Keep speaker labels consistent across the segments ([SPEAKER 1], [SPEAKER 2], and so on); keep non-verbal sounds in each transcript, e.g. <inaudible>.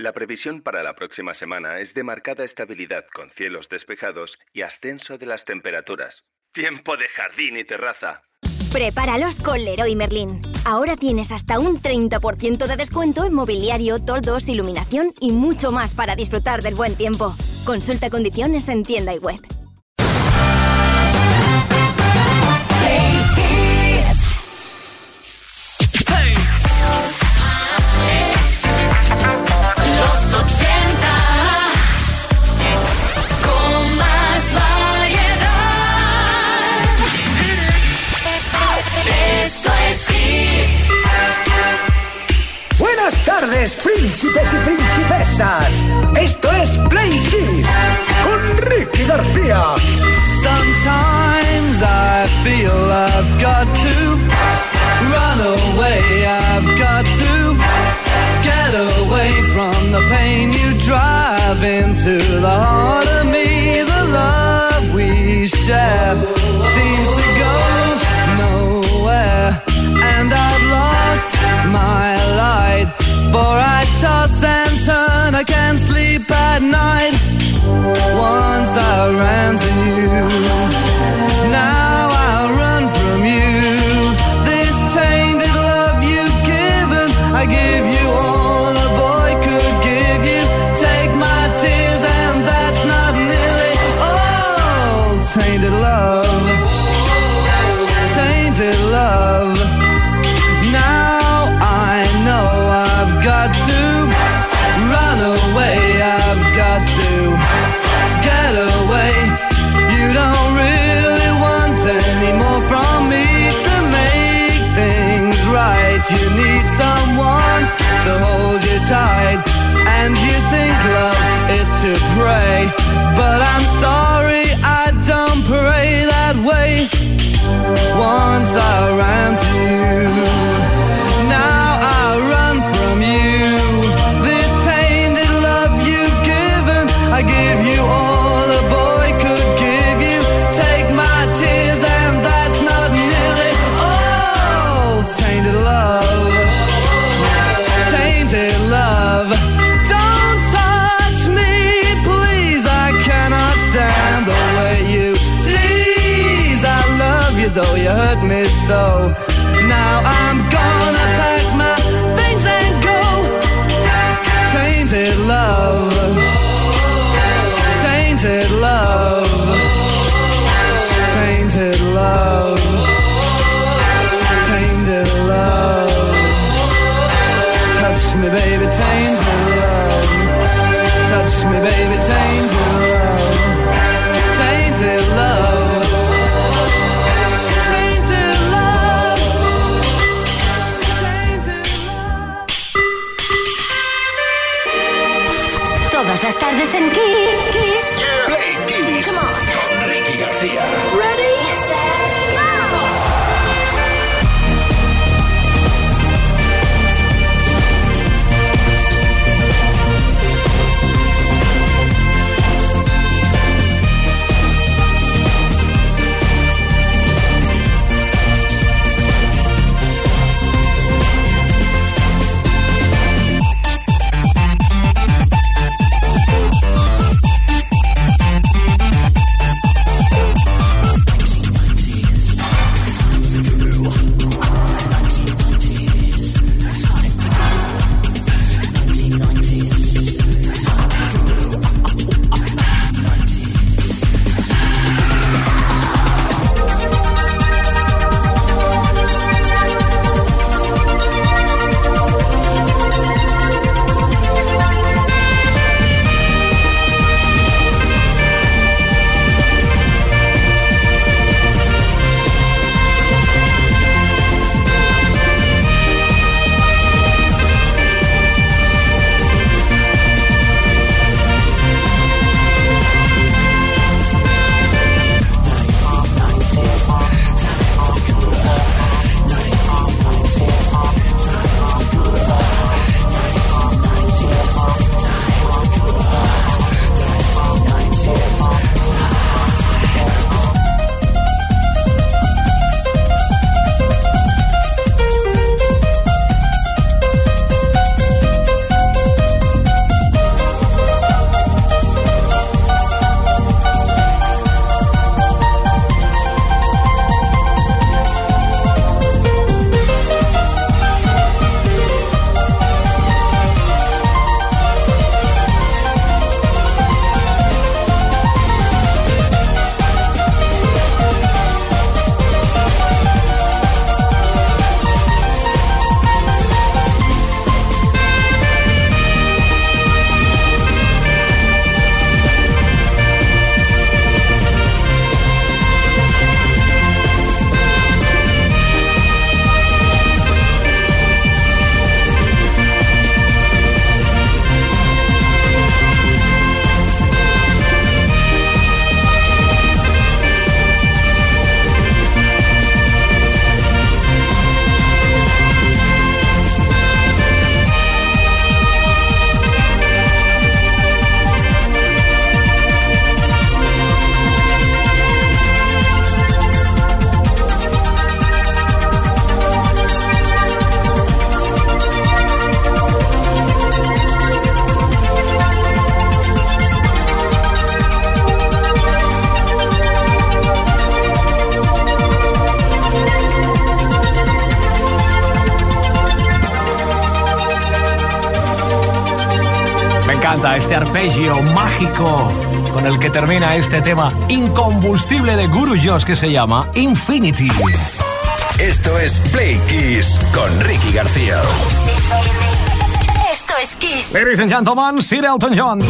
[SPEAKER 1] La previsión para la próxima semana es de marcada estabilidad con cielos despejados y ascenso de las temperaturas. Tiempo de jardín y terraza.
[SPEAKER 2] Prepáralos con Leroy Merlin. Ahora tienes hasta un 30% de descuento en mobiliario, toldos, iluminación y mucho más para disfrutar del buen tiempo. Consulta condiciones en tienda y web.
[SPEAKER 3] Tardes, príncipes y principesas. Esto es Play Kiss con Ricky García.
[SPEAKER 4] Sometimes I feel I've got to run away. I've got to get away from the pain you drive into the heart of me. The love we share seems to go and I've lost my light. For I toss and turn, I can't sleep at night. Once I ran to you, now I run from you. This tainted love you've given, I give you all a boy could give you. Take my tears, and that's not nearly all. Tainted love, to pray. But I'm sorry, I don't pray that way. Once I ran to you,
[SPEAKER 5] encanta este arpegio mágico con el que termina este tema incombustible de Guru Josh que se llama Infinity.
[SPEAKER 6] Esto es Play Kiss con Ricky García.
[SPEAKER 7] Esto es Kiss.
[SPEAKER 5] Ladies and gentlemen, Sir Elton John.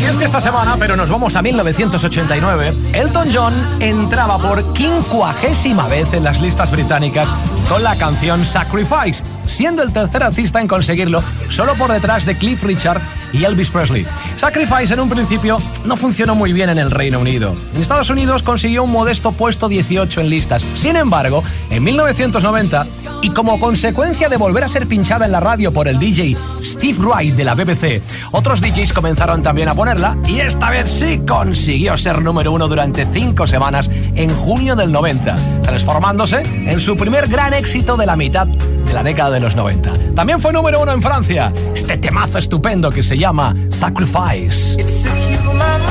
[SPEAKER 5] Y es que esta semana, pero nos vamos a 1989, Elton John entraba por quincuagésima vez en las listas británicas con la canción Sacrifice, siendo el tercer artista en conseguirlo, solo por detrás de Cliff Richard y Elvis Presley. Sacrifice en un principio no funcionó muy bien en el Reino Unido. En Estados Unidos consiguió un modesto puesto 18 en listas. Sin embargo, en 1990, y como consecuencia de volver a ser pinchada en la radio por el DJ Steve Wright de la BBC, otros DJs comenzaron también a ponerla y esta vez sí consiguió ser número uno durante cinco semanas en junio del 90, transformándose en su primer gran éxito de la mitad de la década de los 90. También fue número uno en Francia, este temazo estupendo que se llama Sacrifice.
[SPEAKER 8] It's a human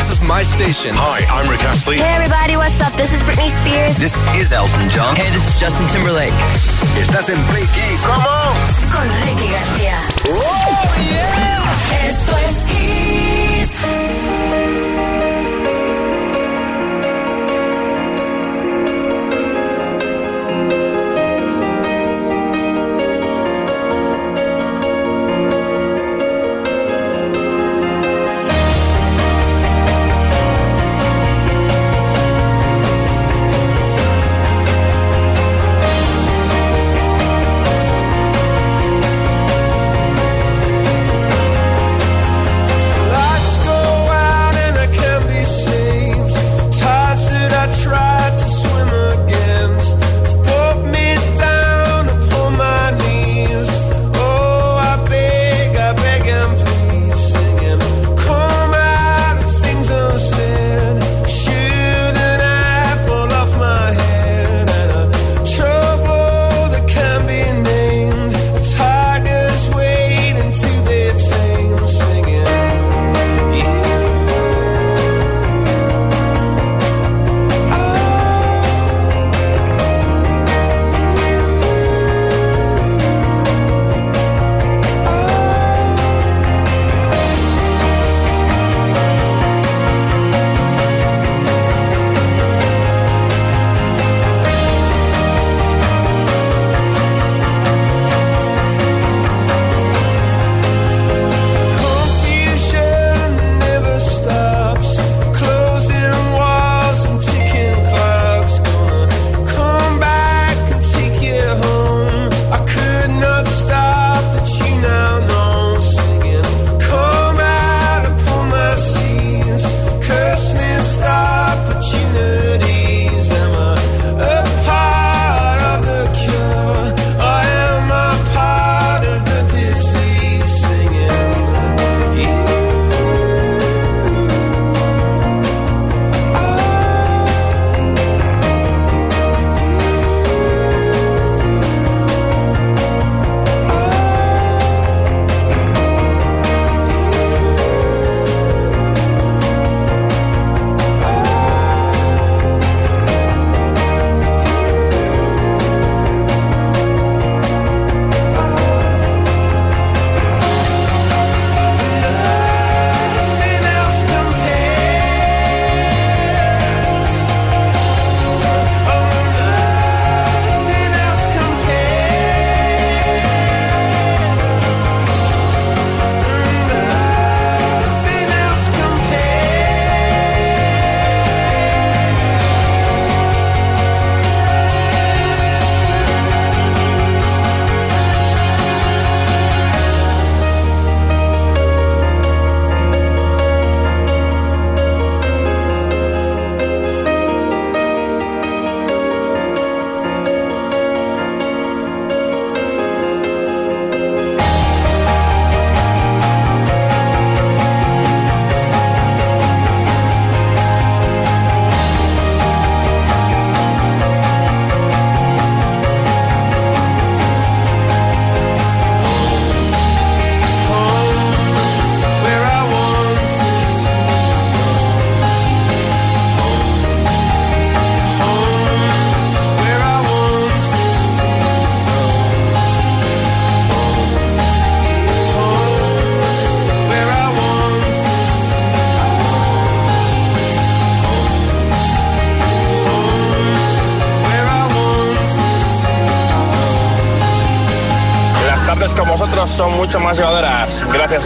[SPEAKER 9] This is my station.
[SPEAKER 6] Hi, I'm Rick Astley.
[SPEAKER 10] Hey everybody, what's up? This is Britney Spears.
[SPEAKER 6] This is Elton John.
[SPEAKER 9] Hey, this is Justin Timberlake.
[SPEAKER 6] Estás en Play Kiss. Come on.
[SPEAKER 7] Con Ricky García. ¡Oh, yeah!
[SPEAKER 11] Esto es Kiss.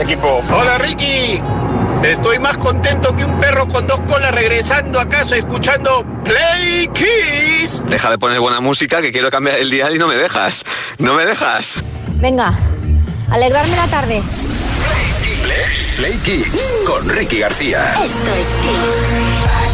[SPEAKER 12] Equipo.
[SPEAKER 13] Hola, Ricky. Estoy más contento que un perro con dos colas regresando a casa escuchando Play Kiss.
[SPEAKER 14] Deja de poner buena música que quiero cambiar el día y no me dejas. No me dejas.
[SPEAKER 15] Venga, alegrarme la tarde.
[SPEAKER 3] Play Kiss con Ricky García.
[SPEAKER 16] Esto es Kiss.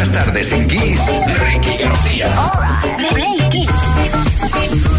[SPEAKER 17] las tardes en Kiss, Ricky García. Play Kiss.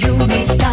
[SPEAKER 17] you may.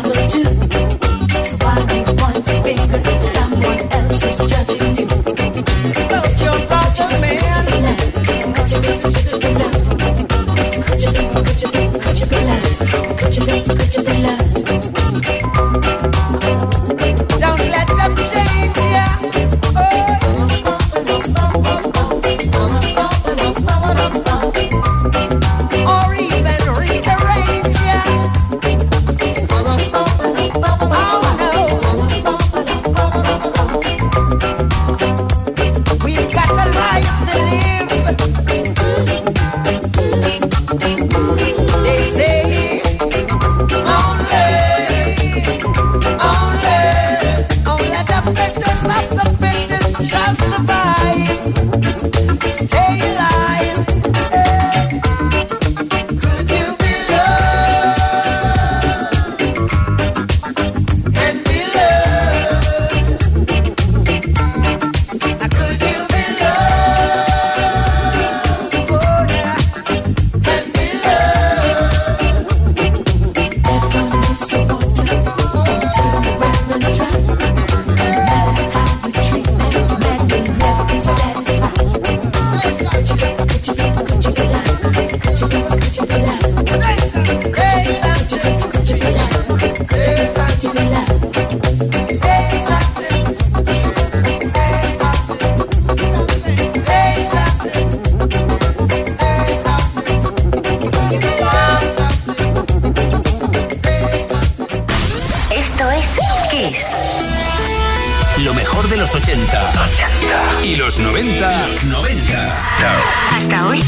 [SPEAKER 17] hasta hoy.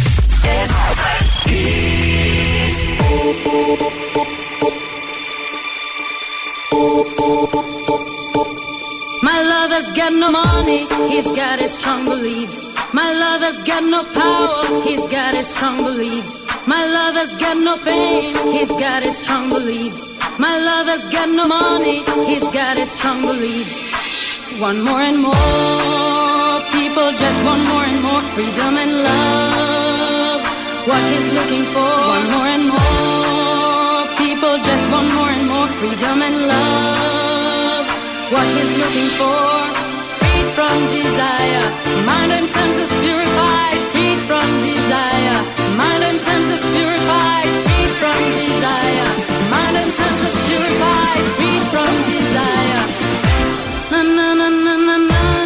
[SPEAKER 17] My lover's got no money, he's got his strong beliefs. My lover's got no power, he's got his strong beliefs.
[SPEAKER 3] My lover's got no fame, he's got
[SPEAKER 2] his strong
[SPEAKER 17] beliefs. My lover's got no money, he's got his
[SPEAKER 18] strong beliefs. One more and more people just want more and more freedom and love. What he's looking for. One more and more people just want more and more freedom and love. What he's looking for. Freed from desire, mind and senses purified. Freed from desire, mind and senses purified. Freed from desire, mind and senses purified. Freed from desire. Na na na na na na.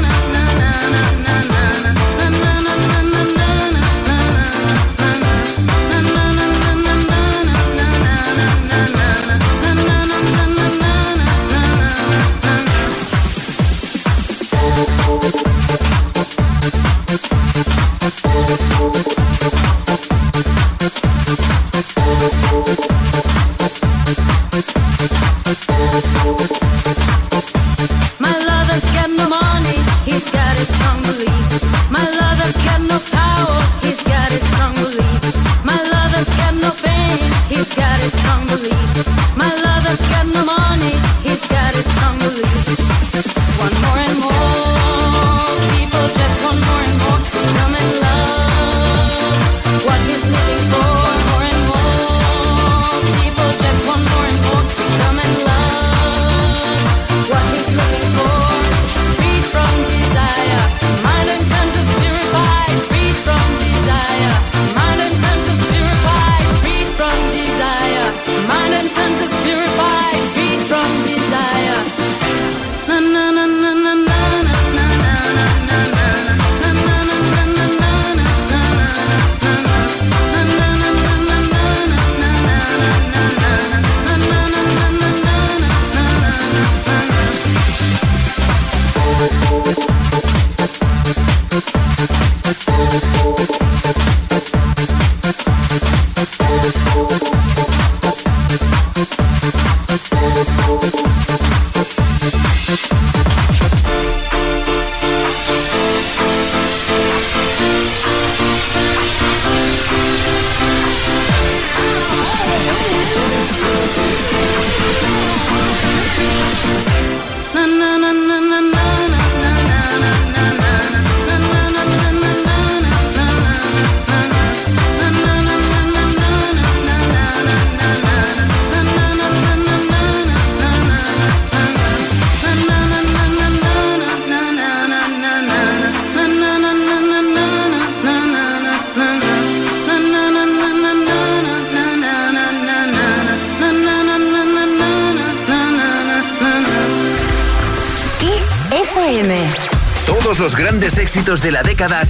[SPEAKER 6] De la década,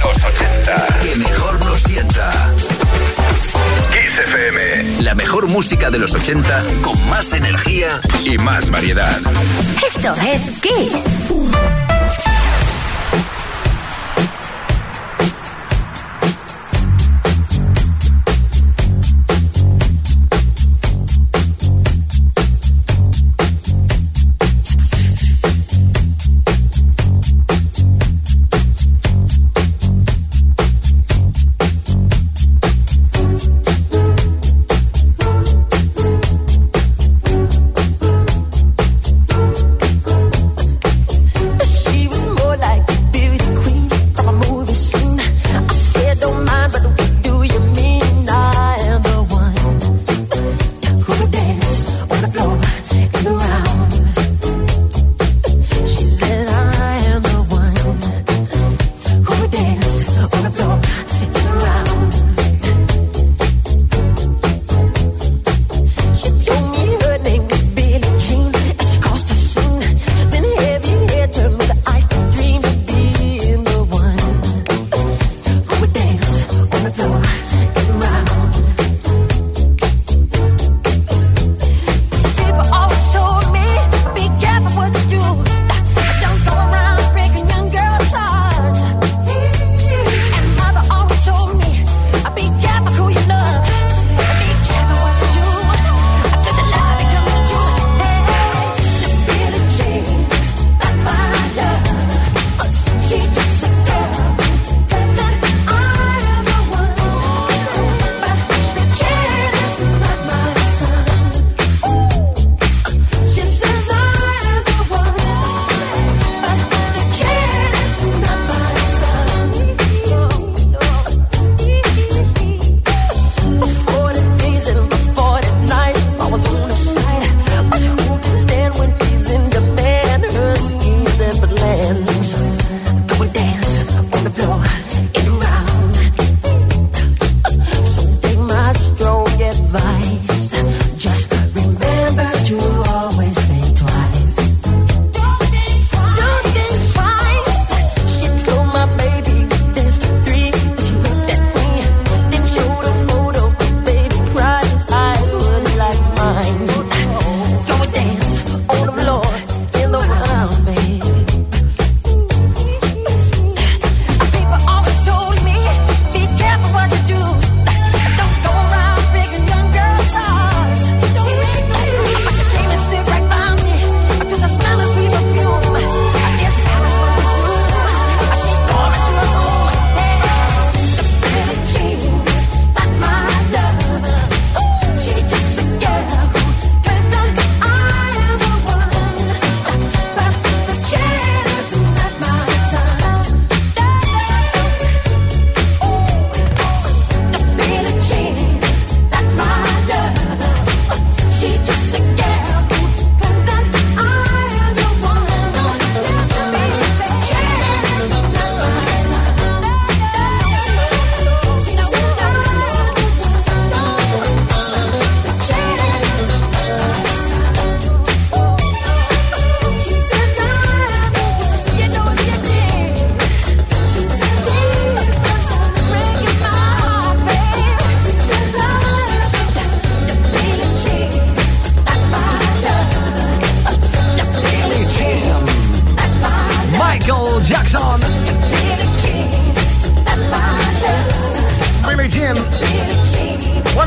[SPEAKER 6] los 80. Que mejor nos sienta. Kiss FM. La mejor música de los 80 con más energía y más variedad.
[SPEAKER 2] Esto es Kiss.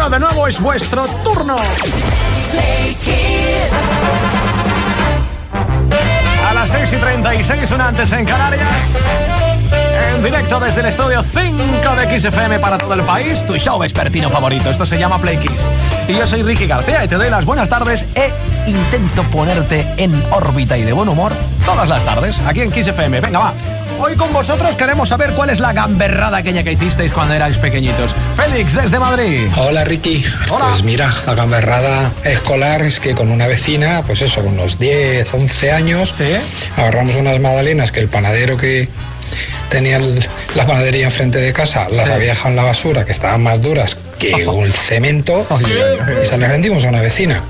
[SPEAKER 5] De nuevo es vuestro turno. A las 6 y 36, una antes en Canarias. En directo desde el estudio 5 de XFM para todo el país, tu show vespertino favorito. Esto se llama Play Kiss. Y yo soy Ricky García y te doy las buenas tardes e intento ponerte en órbita y de buen humor todas las tardes aquí en XFM. Venga, va. Hoy con vosotros queremos saber cuál es la gamberrada aquella que hicisteis cuando erais pequeñitos. Félix, desde Madrid.
[SPEAKER 19] Hola, Ricky.
[SPEAKER 5] Hola.
[SPEAKER 19] Pues mira, la gamberrada escolar es que con una vecina, pues eso, con unos 10, 11 años, agarramos unas magdalenas que el panadero que tenía el- la panadería enfrente de casa las
[SPEAKER 20] Sí.
[SPEAKER 19] había dejado en la basura, que estaban más duras que <laughs> un cemento, y se las vendimos a una vecina.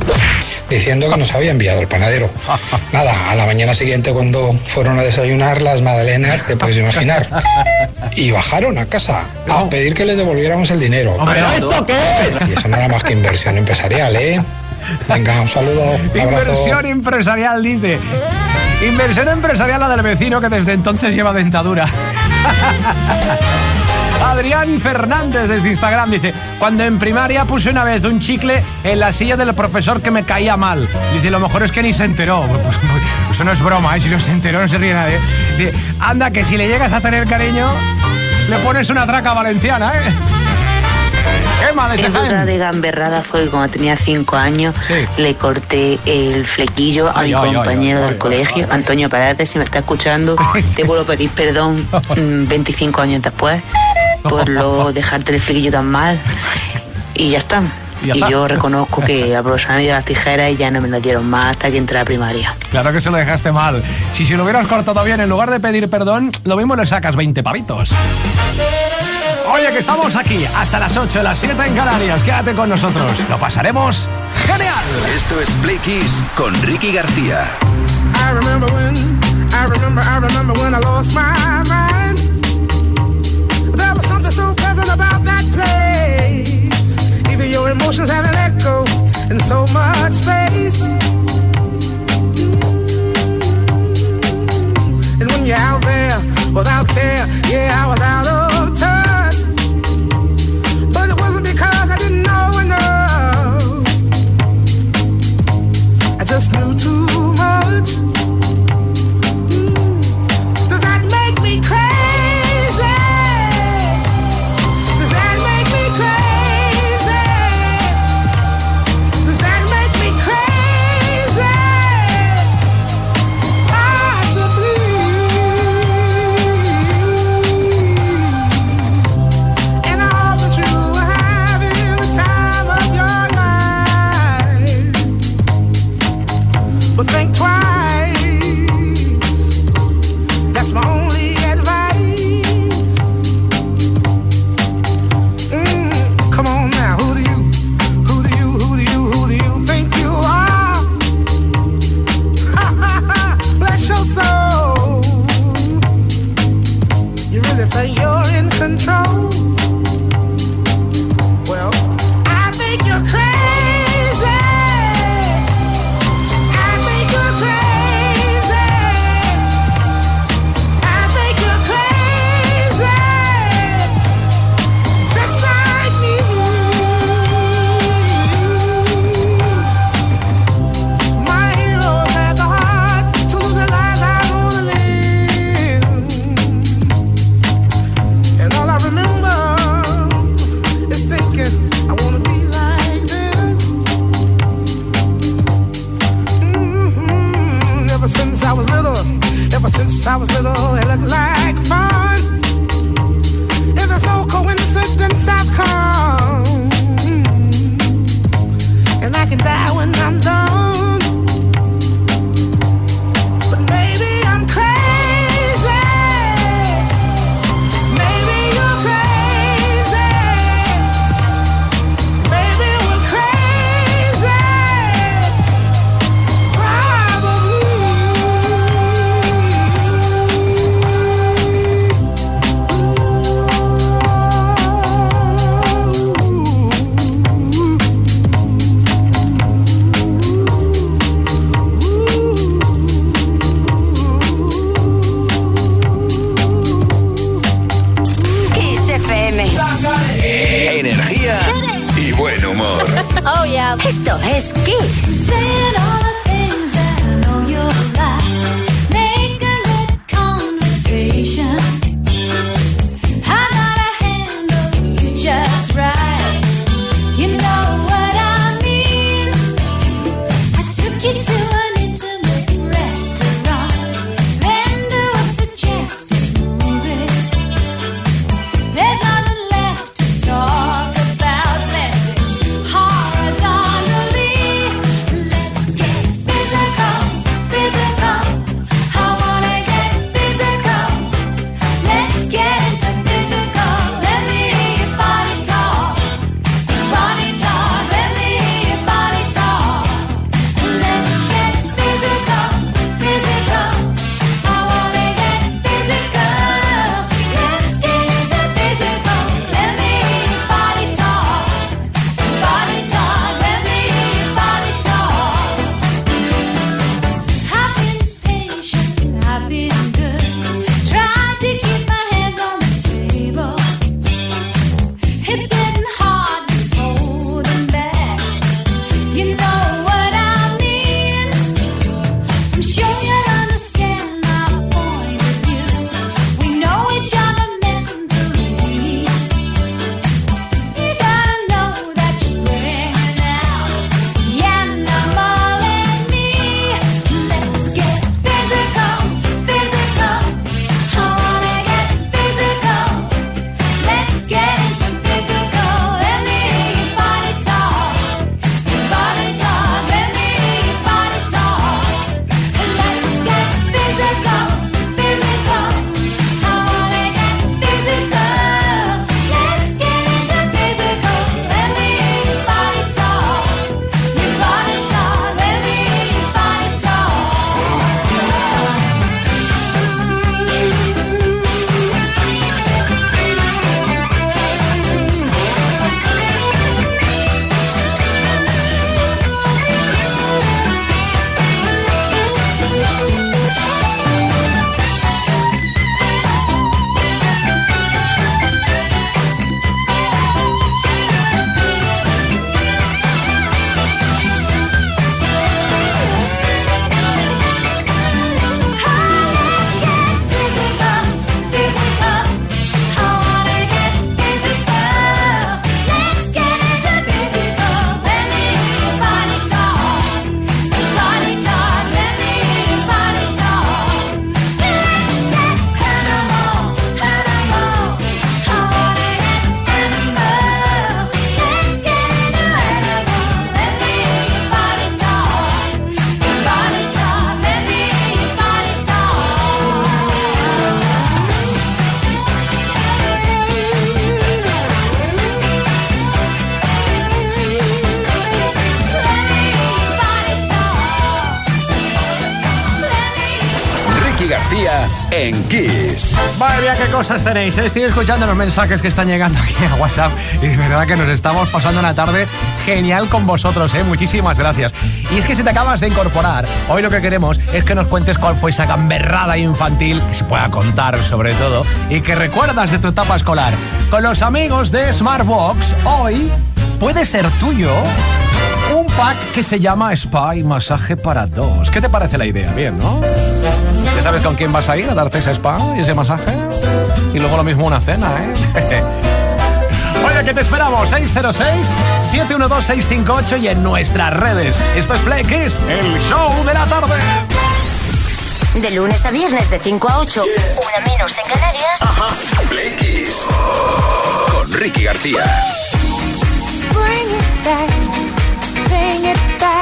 [SPEAKER 19] Diciendo que nos había enviado el panadero. <laughs> Nada, a la mañana siguiente cuando fueron a desayunar las magdalenas, te puedes imaginar. Y bajaron a casa a pedir que les devolviéramos el dinero.
[SPEAKER 5] Hombre, ¿esto qué es?
[SPEAKER 19] Y eso no era más que inversión empresarial, ¿eh? Venga, un saludo, un abrazo.
[SPEAKER 5] Inversión empresarial, dice. Inversión empresarial la del vecino que desde entonces lleva dentadura. <laughs> Adrián Fernández desde Instagram dice, cuando en primaria puse una vez un chicle en la silla del profesor que me caía mal. Dice, lo mejor es que ni se enteró. <laughs> Pues, pues, eso no es broma, ¿eh? si no se enteró no se ríe nadie. Dice, anda, que si le llegas a tener cariño, le pones una traca valenciana, ¿eh? ¿Qué Jaén?
[SPEAKER 21] de gamberrada fue que cuando tenía cinco años le corté el flequillo a
[SPEAKER 5] Ay,
[SPEAKER 21] mi
[SPEAKER 5] ay,
[SPEAKER 21] compañero
[SPEAKER 5] ay,
[SPEAKER 21] del colegio, Antonio Parate, si me está escuchando, <laughs> te vuelvo a pedir perdón <laughs> mm, 25 años después por lo <laughs> dejarte el flequillo tan mal y ya está. Y yo reconozco que <laughs> aprovecharon las tijeras y ya no me las dieron más hasta que entré a primaria.
[SPEAKER 5] Claro que se lo dejaste mal. Si se lo hubieras cortado bien, en lugar de pedir perdón, lo mismo le sacas 20 pavitos. Oye, que estamos aquí hasta las 8, las 7 en Canarias. Quédate con nosotros. Lo pasaremos genial.
[SPEAKER 6] Esto es Play Kiss con Ricky García.
[SPEAKER 20] I remember when, I remember, I remember when I lost my mind. There so pleasant about that place. Even your emotions have an echo in so much space. And when you're out there without care, yeah, I was out of
[SPEAKER 5] ¿eh? Estoy escuchando los mensajes que están llegando aquí a WhatsApp y de verdad que nos estamos pasando una tarde genial con vosotros, ¿eh? Muchísimas gracias. Y es que si te acabas de incorporar, hoy lo que queremos es que nos cuentes cuál fue esa gamberrada infantil que se pueda contar sobre todo y que recuerdas de tu etapa escolar. Con los amigos de Smartbox, hoy puede ser tuyo pack que se llama Spa y Masaje para dos. ¿Qué te parece la idea? Bien, ¿no? ¿Ya sabes con quién vas a ir a darte ese spa y ese masaje? Y luego lo mismo una cena, ¿eh? <laughs> Oye, ¿qué te esperamos? 606-712-658 y en nuestras redes. Esto es Play Kiss, el show de la tarde.
[SPEAKER 7] De lunes a viernes de 5 a 8, una menos en Canarias.
[SPEAKER 6] Ajá. Play Kiss. Con Ricky García.
[SPEAKER 22] Bring it back. Sing it back,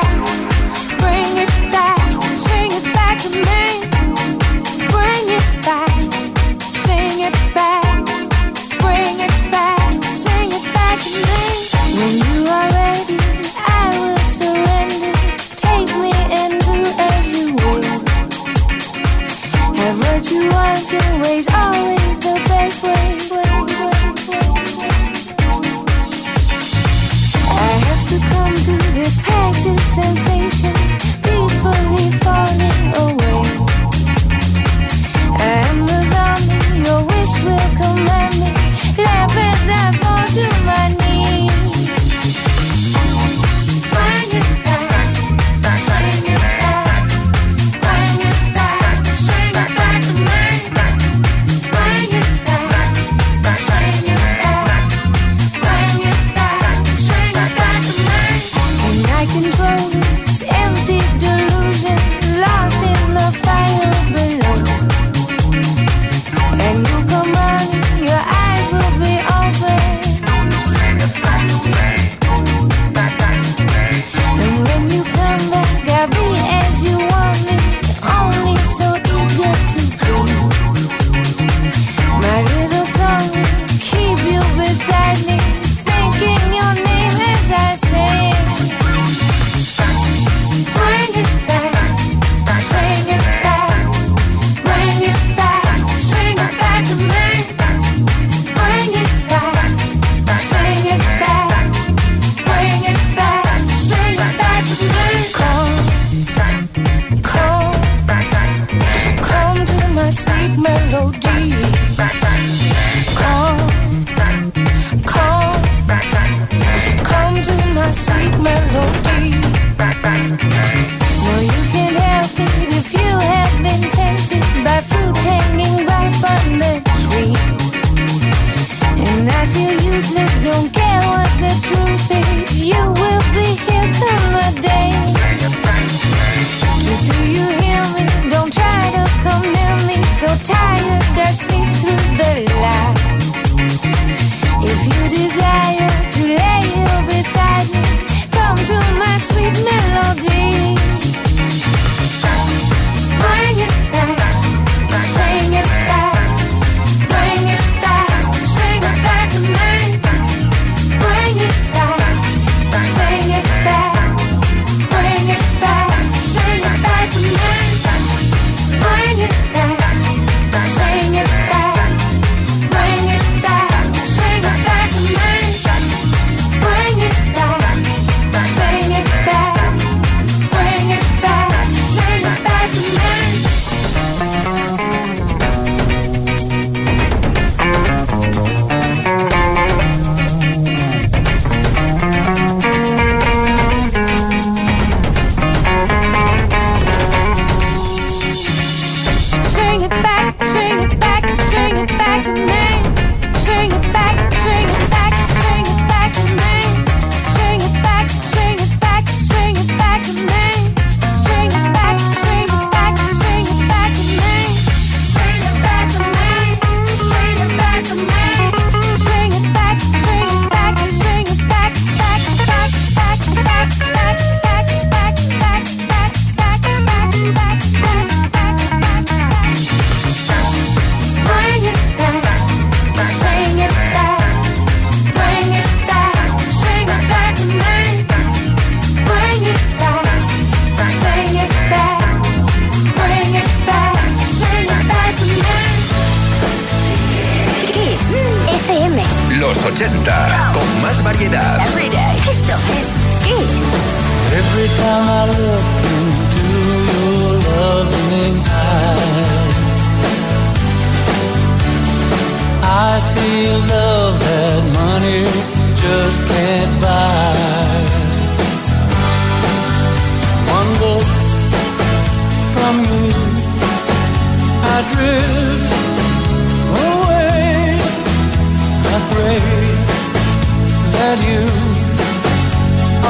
[SPEAKER 22] you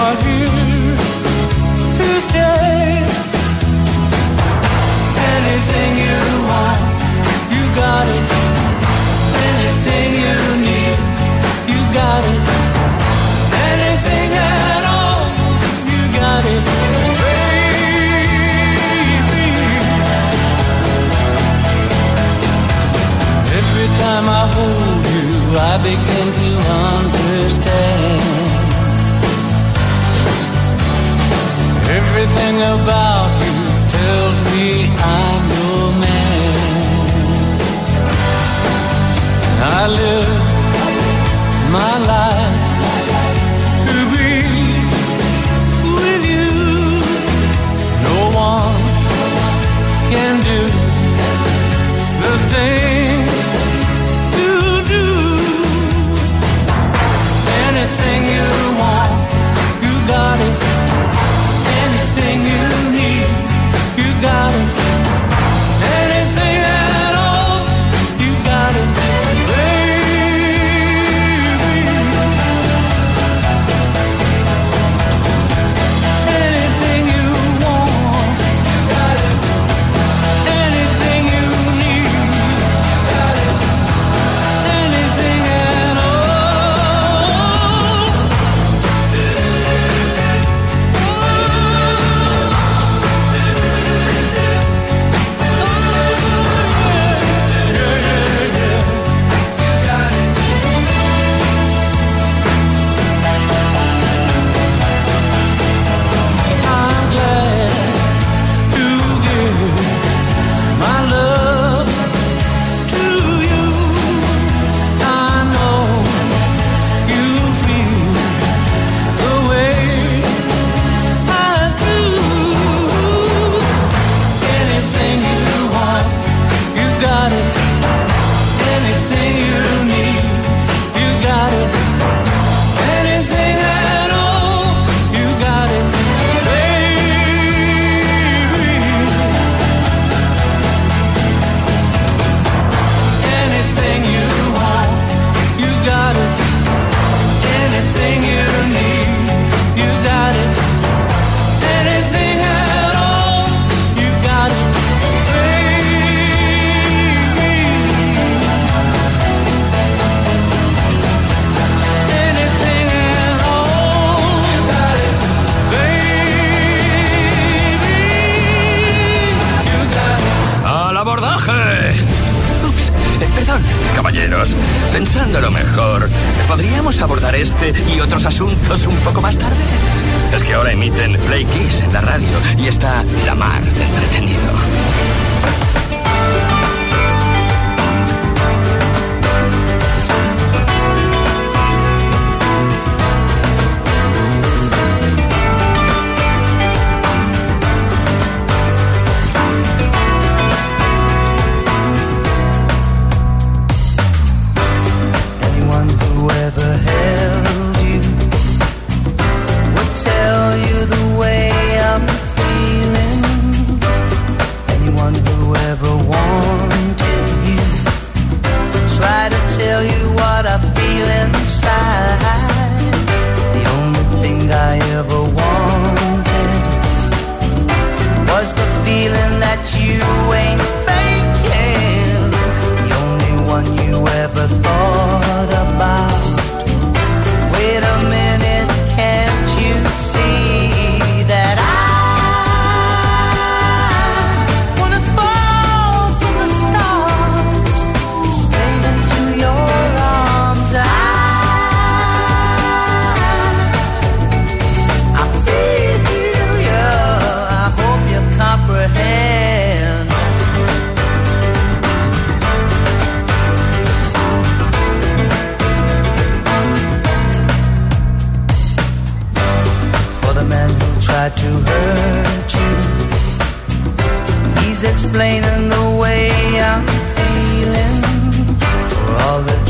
[SPEAKER 22] are here to stay. Anything you want,
[SPEAKER 23] you got it. Anything you need, you got it. Anything at all, you got it. Every time I hold you, I begin to understand. Everything about you tells me I'm your man. I live.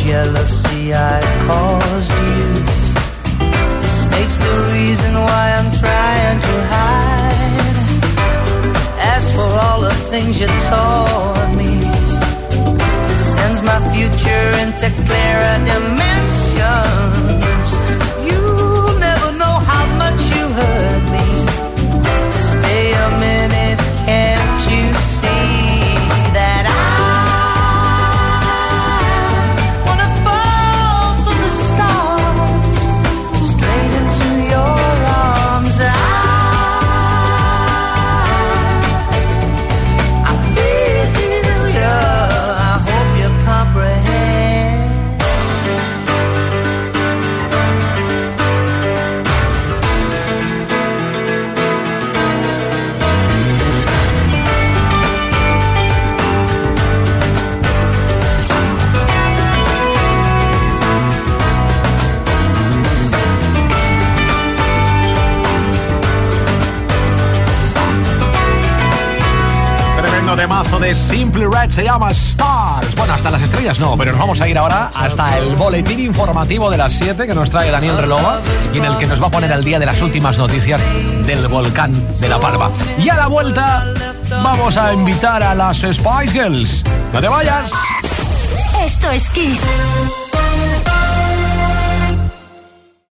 [SPEAKER 23] Jealousy I caused you, states the reason why I'm trying to hide. As for all the things you taught me, it sends my future into clearer dimensions.
[SPEAKER 5] De Simply Red se llama Stars. Bueno, hasta las estrellas no, pero nos vamos a ir ahora hasta el boletín informativo de las 7 que nos trae Daniel Relova y en el que nos va a poner al día de las últimas noticias del volcán de La Palma. Y a la vuelta vamos a invitar a las Spice Girls. ¡No te vayas!
[SPEAKER 7] Esto es Kiss.